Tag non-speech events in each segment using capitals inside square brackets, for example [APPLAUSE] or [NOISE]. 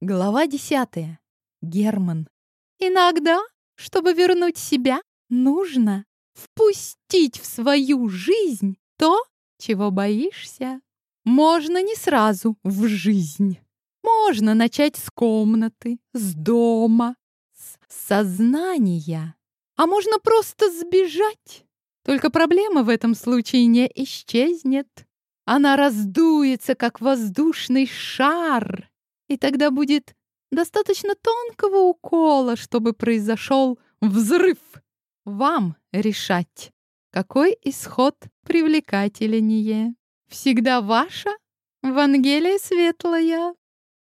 Глава десятая. Герман. Иногда, чтобы вернуть себя, нужно впустить в свою жизнь то, чего боишься. Можно не сразу в жизнь. Можно начать с комнаты, с дома, с сознания. А можно просто сбежать. Только проблема в этом случае не исчезнет. Она раздуется, как воздушный шар, и тогда будет достаточно тонкого укола, чтобы произошел взрыв. Вам решать, какой исход привлекательнее. Всегда ваша Вангелия Светлая.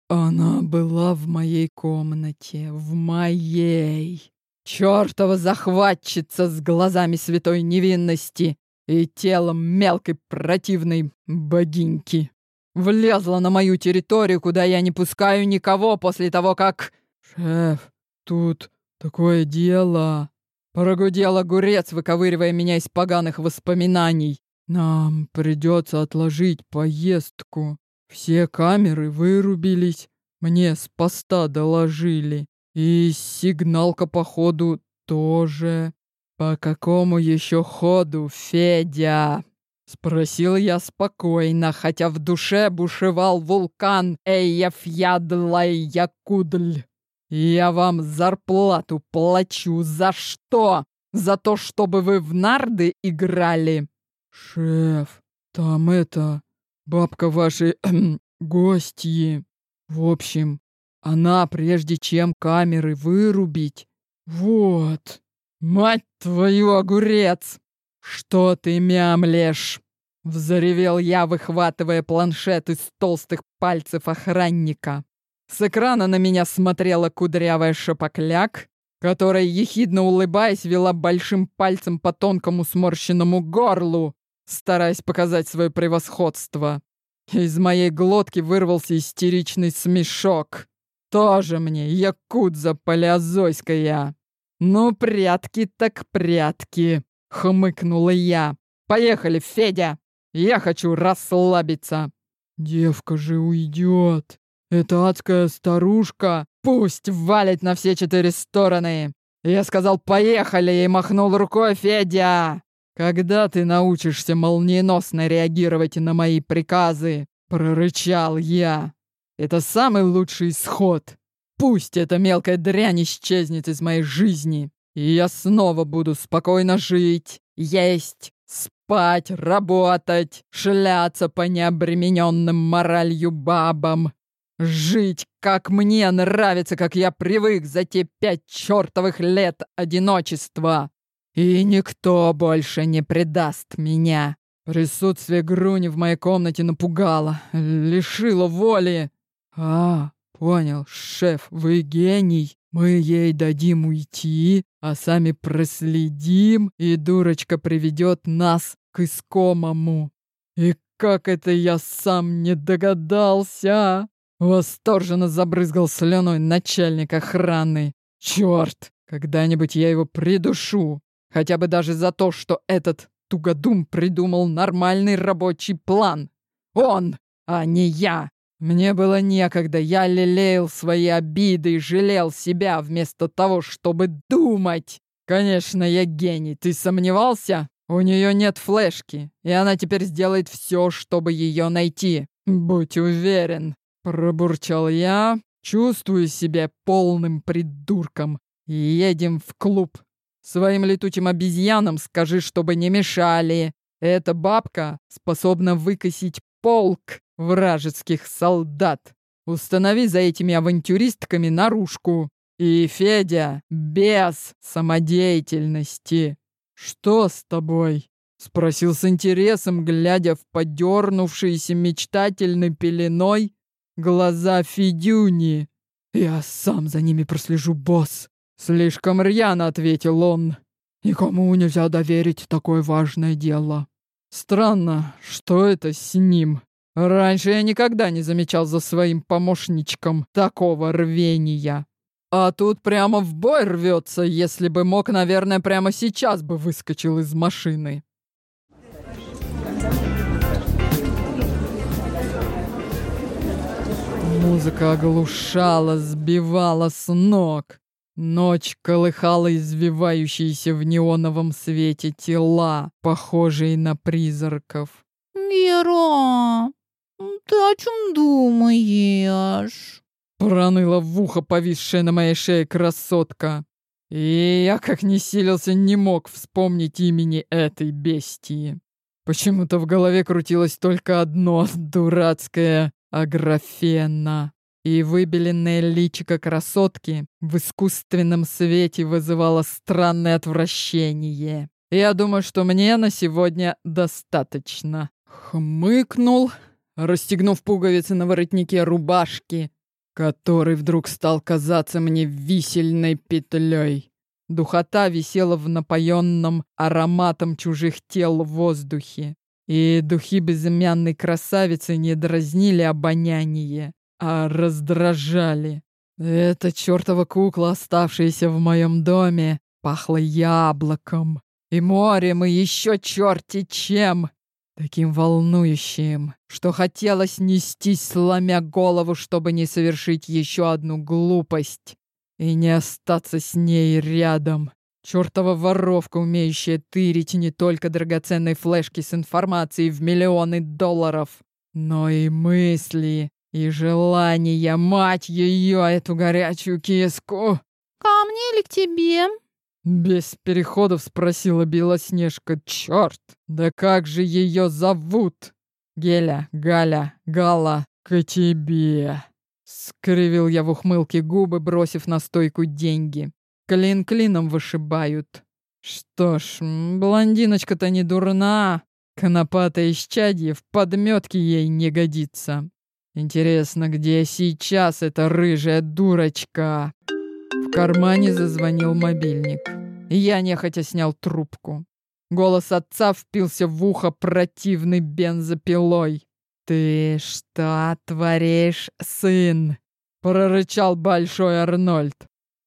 Она была в моей комнате, в моей. Чёртова захватчица с глазами святой невинности и телом мелкой противной богиньки. Влезла на мою территорию, куда я не пускаю никого после того, как... Шеф, тут такое дело. Прогудел огурец, выковыривая меня из поганых воспоминаний. Нам придется отложить поездку. Все камеры вырубились. Мне с поста доложили. И сигналка, походу, тоже. По какому еще ходу, Федя? Спросил я спокойно, хотя в душе бушевал вулкан Эйефьядлай-Якудль. Я вам зарплату плачу. За что? За то, чтобы вы в нарды играли? Шеф, там это... Бабка вашей [CLEARS THROAT] гостьи. В общем, она, прежде чем камеры вырубить... Вот. Мать твою, огурец! «Что ты мямлешь?» — взревел я, выхватывая планшет из толстых пальцев охранника. С экрана на меня смотрела кудрявая шапокляк, которая, ехидно улыбаясь, вела большим пальцем по тонкому сморщенному горлу, стараясь показать свое превосходство. Из моей глотки вырвался истеричный смешок. Тоже мне якудза палеозойская. Ну, прятки так прятки. — хмыкнула я. «Поехали, Федя! Я хочу расслабиться!» «Девка же уйдет! Эта адская старушка пусть валит на все четыре стороны!» Я сказал «поехали» и махнул рукой Федя. «Когда ты научишься молниеносно реагировать на мои приказы?» — прорычал я. «Это самый лучший исход. Пусть эта мелкая дрянь исчезнет из моей жизни. И я снова буду спокойно жить, есть, спать, работать, шляться по необремененным моралью бабам. Жить, как мне нравится, как я привык за те пять чертовых лет одиночества. И никто больше не предаст меня. Присутствие Груни в моей комнате напугало, лишило воли. А, понял, шеф, вы гений. Мы ей дадим уйти, а сами проследим, и дурочка приведет нас к искомому. И как это я сам не догадался!» Восторженно забрызгал слюной начальник охраны. «Черт! Когда-нибудь я его придушу! Хотя бы даже за то, что этот тугодум придумал нормальный рабочий план! Он, а не я!» Мне было некогда, я лелеял свои обиды и жалел себя вместо того, чтобы думать. Конечно, я гений, ты сомневался? У нее нет флешки, и она теперь сделает все, чтобы ее найти. Будь уверен, пробурчал я, чувствую себя полным придурком. Едем в клуб. Своим летучим обезьянам скажи, чтобы не мешали. Эта бабка способна выкосить полк вражеских солдат. Установи за этими авантюристками наружку. И, Федя, без самодеятельности. Что с тобой? Спросил с интересом, глядя в подернувшиеся мечтательной пеленой глаза Федюни. «Я сам за ними прослежу, босс!» Слишком рьяно ответил он. «Никому нельзя доверить такое важное дело. Странно, что это с ним?» Раньше я никогда не замечал за своим помощничком такого рвения. А тут прямо в бой рвется, если бы мог, наверное, прямо сейчас бы выскочил из машины. Музыка оглушала, сбивала с ног. Ночь колыхала извивающиеся в неоновом свете тела, похожие на призраков. «Гера, ты о чем думаешь?» Проныла в ухо повисшая на моей шее красотка. И я, как не силился, не мог вспомнить имени этой бестии. Почему-то в голове крутилось только одно дурацкое Аграфена. И выбеленное личико красотки в искусственном свете вызывало странное отвращение. Я думаю, что мне на сегодня достаточно. Хмыкнул, расстегнув пуговицы на воротнике рубашки, который вдруг стал казаться мне висельной петлей. Духота висела в напоенном ароматом чужих тел в воздухе. И духи безымянной красавицы не дразнили обоняние, а раздражали. Эта чертова кукла, оставшаяся в моем доме, пахла яблоком и морем, и еще черти чем. Таким волнующим, что хотелось нестись, сломя голову, чтобы не совершить еще одну глупость и не остаться с ней рядом. Чёртова воровка, умеющая тырить не только драгоценные флешки с информацией в миллионы долларов, но и мысли, и желания, мать ее, эту горячую киску. «Ко мне или к тебе?» Без переходов спросила Белоснежка. Черт, да как же ее зовут? Геля, Галя, Гала, к тебе. Скривил я в ухмылке губы, бросив на стойку деньги. Клин клином вышибают. Что ж, блондиночка-то не дурна. Конопатое исчадье в подметке ей не годится. Интересно, где сейчас эта рыжая дурочка? В кармане зазвонил мобильник. Я нехотя снял трубку. Голос отца впился в ухо противной бензопилой. «Ты что творишь, сын?» — прорычал Большой Арнольд.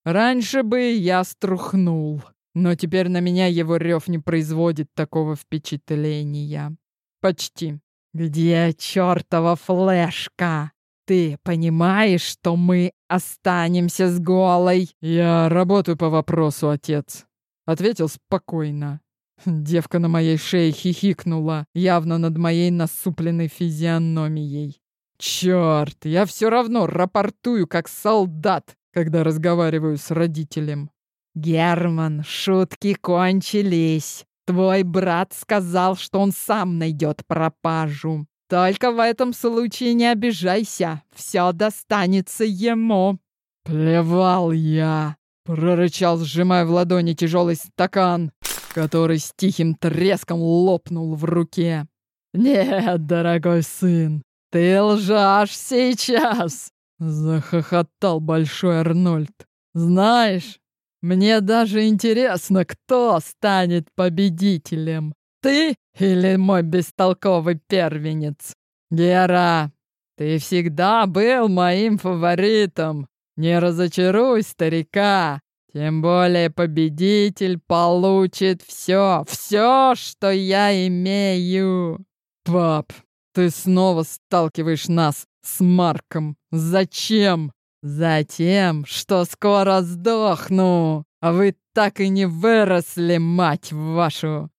Раньше бы я струхнул, но теперь на меня его рев не производит такого впечатления. Почти. «Где чертова флешка? Ты понимаешь, что мы останемся с голой?» «Я работаю по вопросу, отец», — ответил спокойно. Девка на моей шее хихикнула, явно над моей насупленной физиономией. «Черт, я все равно рапортую, как солдат, когда разговариваю с родителем. «Герман, шутки кончились. Твой брат сказал, что он сам найдет пропажу. Только в этом случае не обижайся, все достанется ему». «Плевал я!» — прорычал, сжимая в ладони тяжелый стакан, который с тихим треском лопнул в руке. «Нет, дорогой сын, ты лжешь сейчас!» Захохотал Большой Арнольд. «Знаешь, мне даже интересно, кто станет победителем. Ты или мой бестолковый первенец? Гера, ты всегда был моим фаворитом. Не разочаруй старика. Тем более победитель получит все, все, что я имею. Пап, ты снова сталкиваешь нас с Марком. Зачем? Затем, что скоро сдохну, а вы так и не выросли, мать вашу.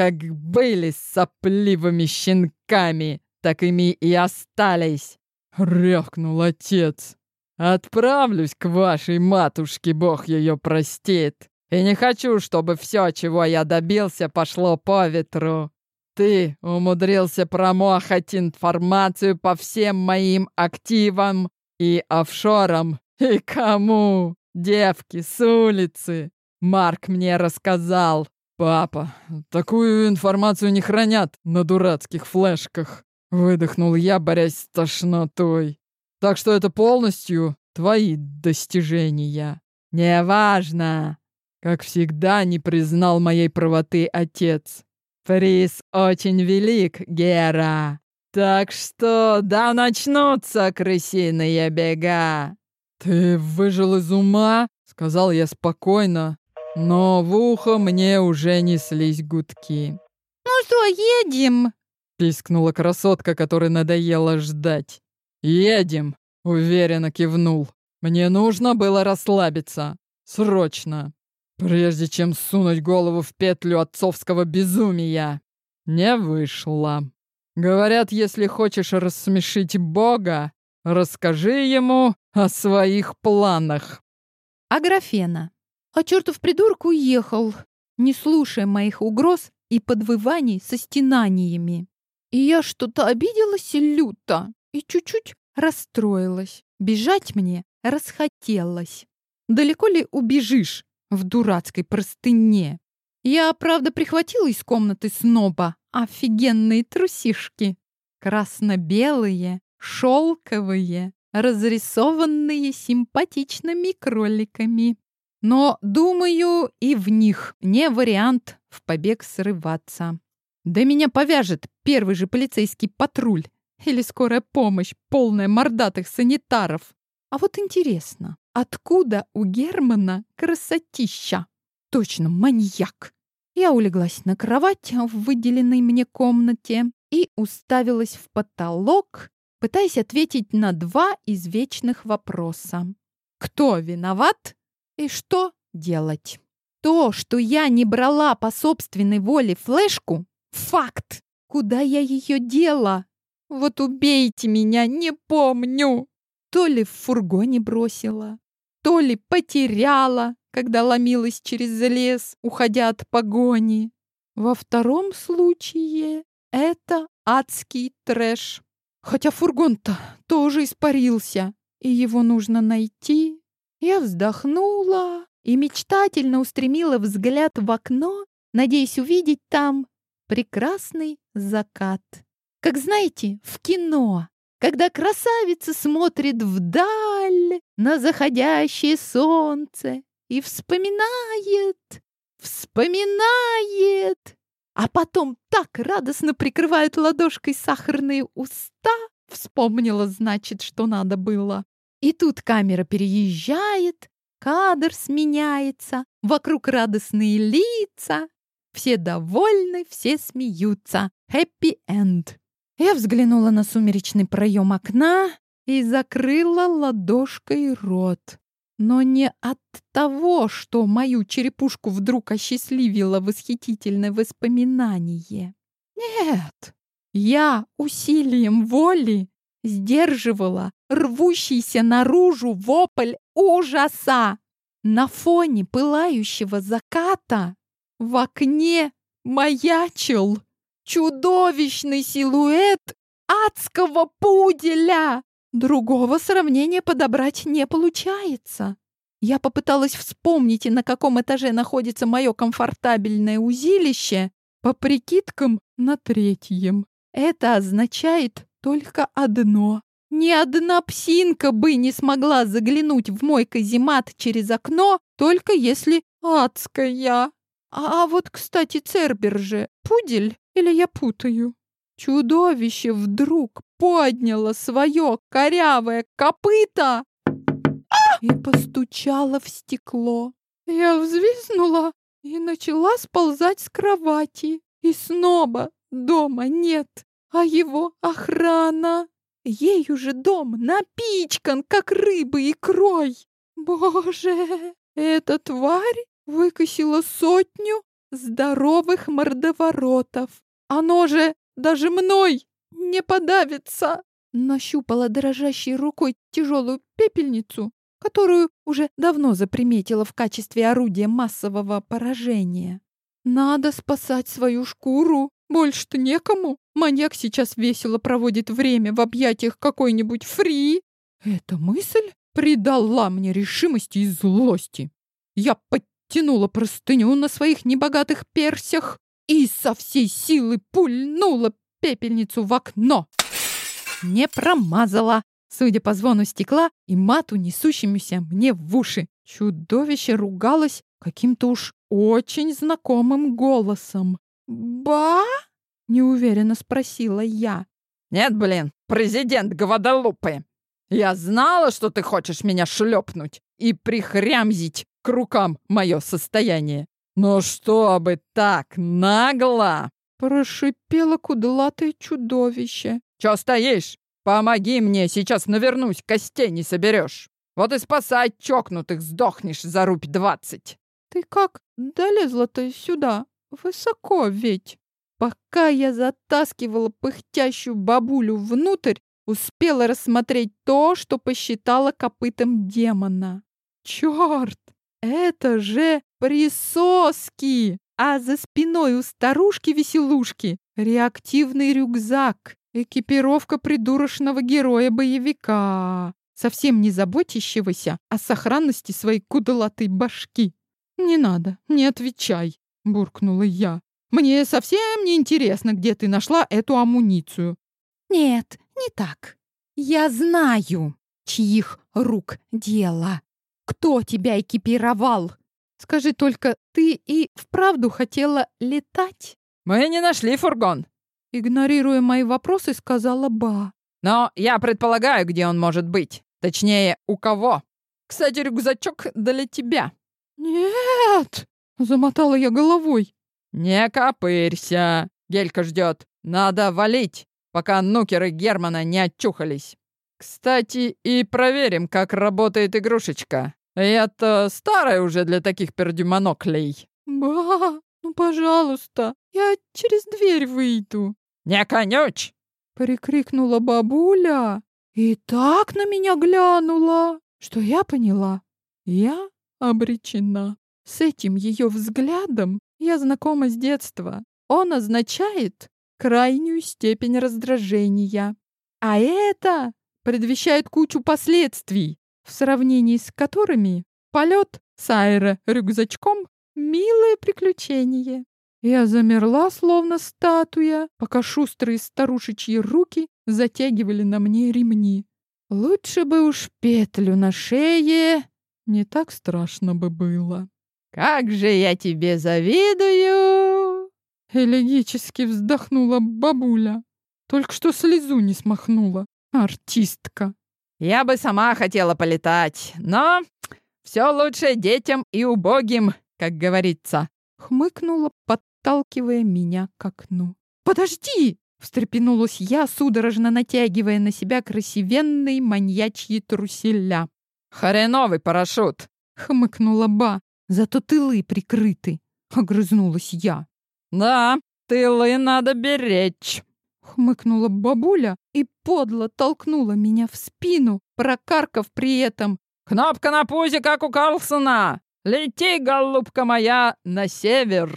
Как были сопливыми щенками, так ими и остались. Рявкнул отец. Отправлюсь к вашей матушке, бог ее простит. И не хочу, чтобы все, чего я добился, пошло по ветру. Ты умудрился промахать информацию по всем моим активам и офшорам. И кому? Девки с улицы. Марк мне рассказал. Папа, такую информацию не хранят на дурацких флешках. Выдохнул я, борясь с тошнотой. Так что это полностью твои достижения. Неважно. Как всегда, не признал моей правоты отец. Приз очень велик, Гера. Так что да начнутся крысиные бега. Ты выжил из ума? Сказал я спокойно, но в ухо мне уже неслись гудки. «Ну что, едем?» Пискнула красотка, которой надоело ждать. «Едем!» Уверенно кивнул. Мне нужно было расслабиться. Срочно. Прежде чем сунуть голову в петлю отцовского безумия. Не вышло. Говорят, если хочешь рассмешить Бога, расскажи ему о своих планах. Аграфена. А чертов придурок уехал, не слушая моих угроз и подвываний со стенаниями. И я что-то обиделась люто и чуть-чуть расстроилась. Бежать мне расхотелось. Далеко ли убежишь в дурацкой простыне? Я, правда, прихватила из комнаты сноба офигенные трусишки. Красно-белые, шелковые, разрисованные симпатичными кроликами. Но, думаю, и в них не вариант в побег срываться. Да меня повяжет первый же полицейский патруль или скорая помощь, полная мордатых санитаров. А вот интересно, откуда у Германа красотища? Точно, маньяк. Я улеглась на кровать в выделенной мне комнате и уставилась в потолок, пытаясь ответить на два из вечных вопроса. Кто виноват и что делать? То, что я не брала по собственной воле флешку — факт. Куда я ее дела? Вот убейте меня, не помню. То ли в фургоне бросила, то ли потеряла, когда ломилась через лес, уходя от погони. Во втором случае это адский трэш. Хотя фургон-то тоже испарился, и его нужно найти. Я вздохнула и мечтательно устремила взгляд в окно, надеясь увидеть там прекрасный закат. Как знаете, в кино, когда красавица смотрит вдаль на заходящее солнце и вспоминает, вспоминает, а потом так радостно прикрывает ладошкой сахарные уста, вспомнила, значит, что надо было. И тут камера переезжает, кадр сменяется, вокруг радостные лица, все довольны, все смеются. End. Я взглянула на сумеречный проем окна и закрыла ладошкой рот. Но не от того, что мою черепушку вдруг осчастливило восхитительное воспоминание. Нет, я усилием воли сдерживала рвущийся наружу вопль ужаса. На фоне пылающего заката в окне маячил чудовищный силуэт адского пуделя. Другого сравнения подобрать не получается. Я попыталась вспомнить, на каком этаже находится мое комфортабельное узилище, по прикидкам на третьем. Это означает только одно. Ни одна псинка бы не смогла заглянуть в мой каземат через окно, только если адская. А, вот, кстати, Цербер же пудель или я путаю? Чудовище вдруг подняло свое корявое копыто и постучало в стекло. Я взвизнула и начала сползать с кровати. И снова дома нет, а его охрана. Ей уже дом напичкан, как рыбы икрой. Боже, эта тварь выкосила сотню здоровых мордоворотов. Оно же даже мной не подавится. Нащупала дрожащей рукой тяжелую пепельницу, которую уже давно заприметила в качестве орудия массового поражения. Надо спасать свою шкуру. Больше-то некому. Маньяк сейчас весело проводит время в объятиях какой-нибудь фри. Эта мысль придала мне решимости и злости. Я подтянула простыню на своих небогатых персях и со всей силы пульнула пепельницу в окно. Не промазала, судя по звону стекла и мату, несущемуся мне в уши. Чудовище ругалось каким-то уж очень знакомым голосом. «Ба?» — неуверенно спросила я. «Нет, блин, президент Гвадалупы! Я знала, что ты хочешь меня шлепнуть и прихрямзить к рукам мое состояние. Но чтобы так нагло!» Прошипело кудлатое чудовище. «Чё стоишь? Помоги мне, сейчас навернусь, костей не соберешь. Вот и спасай чокнутых, сдохнешь за рубь двадцать. Ты как долезла-то сюда? Высоко ведь. Пока я затаскивала пыхтящую бабулю внутрь, успела рассмотреть то, что посчитала копытом демона. Черт! Это же присоски! А за спиной у старушки-веселушки реактивный рюкзак, экипировка придурочного героя-боевика, совсем не заботящегося о сохранности своей кудолатой башки. «Не надо, не отвечай», — буркнула я. «Мне совсем не интересно, где ты нашла эту амуницию». «Нет, не так. Я знаю, чьих рук дело. Кто тебя экипировал? Скажи только, ты и вправду хотела летать? Мы не нашли фургон. Игнорируя мои вопросы, сказала Ба. Но я предполагаю, где он может быть. Точнее, у кого. Кстати, рюкзачок для тебя. Нет! Замотала я головой. Не копырься. Гелька ждет. Надо валить, пока нукеры Германа не отчухались. Кстати, и проверим, как работает игрушечка. Это старая уже для таких пердюмоноклей. Ба, ну, пожалуйста, я через дверь выйду. Не конючь! Прикрикнула бабуля и так на меня глянула, что я поняла. Я обречена. С этим ее взглядом я знакома с детства. Он означает крайнюю степень раздражения. А это предвещает кучу последствий в сравнении с которыми полет с аэро-рюкзачком — милое приключение. Я замерла, словно статуя, пока шустрые старушечьи руки затягивали на мне ремни. Лучше бы уж петлю на шее, не так страшно бы было. «Как же я тебе завидую!» Элегически вздохнула бабуля. Только что слезу не смахнула. Артистка. Я бы сама хотела полетать, но все лучше детям и убогим, как говорится. Хмыкнула, подталкивая меня к окну. «Подожди!» — встрепенулась я, судорожно натягивая на себя красивенные маньячьи труселя. «Хреновый парашют!» — хмыкнула Ба. «Зато тылы прикрыты!» — огрызнулась я. «Да, тылы надо беречь!» хмыкнула бабуля и подло толкнула меня в спину, прокаркав при этом. «Кнопка на пузе, как у Карлсона! Лети, голубка моя, на север!»